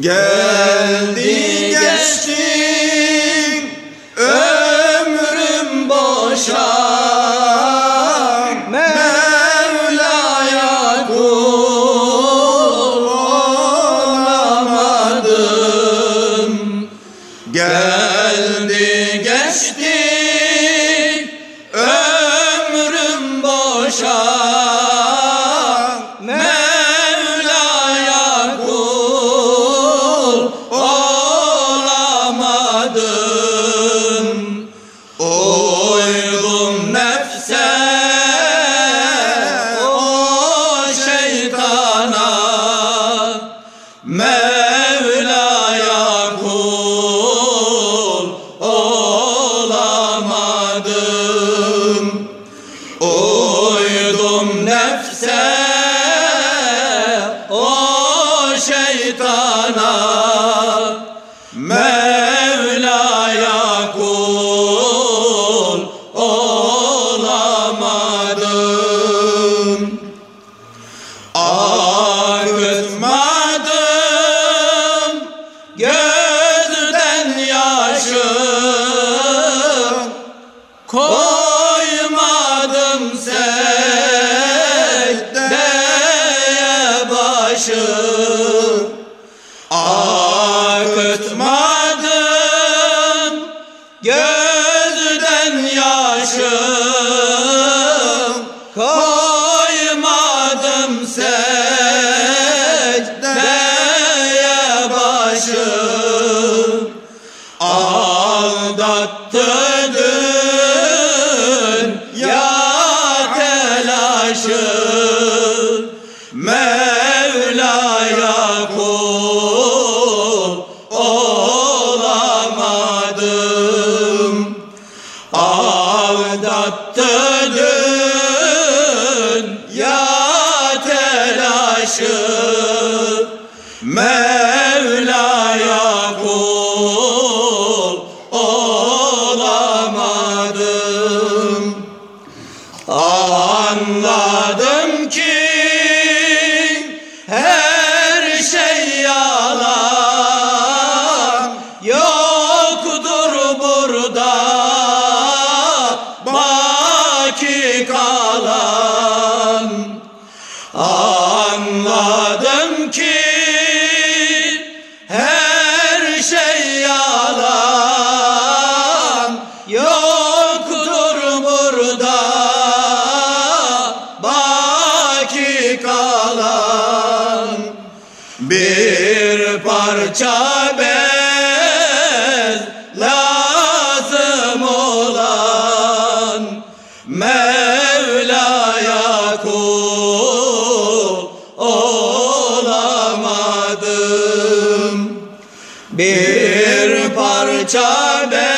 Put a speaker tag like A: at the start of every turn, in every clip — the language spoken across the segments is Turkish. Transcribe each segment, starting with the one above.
A: Geldi geçti o şeytana başı Akıtmadım. Gözden yaşı Koymadım secdeye başı Aldattı telaşı Aldattı dünya telaşı. Mevla'ya kul olamadım. Anladım Bir parça bez lazım olan Mevla'ya kul olamadım. Bir parça bez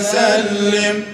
A: وسلم.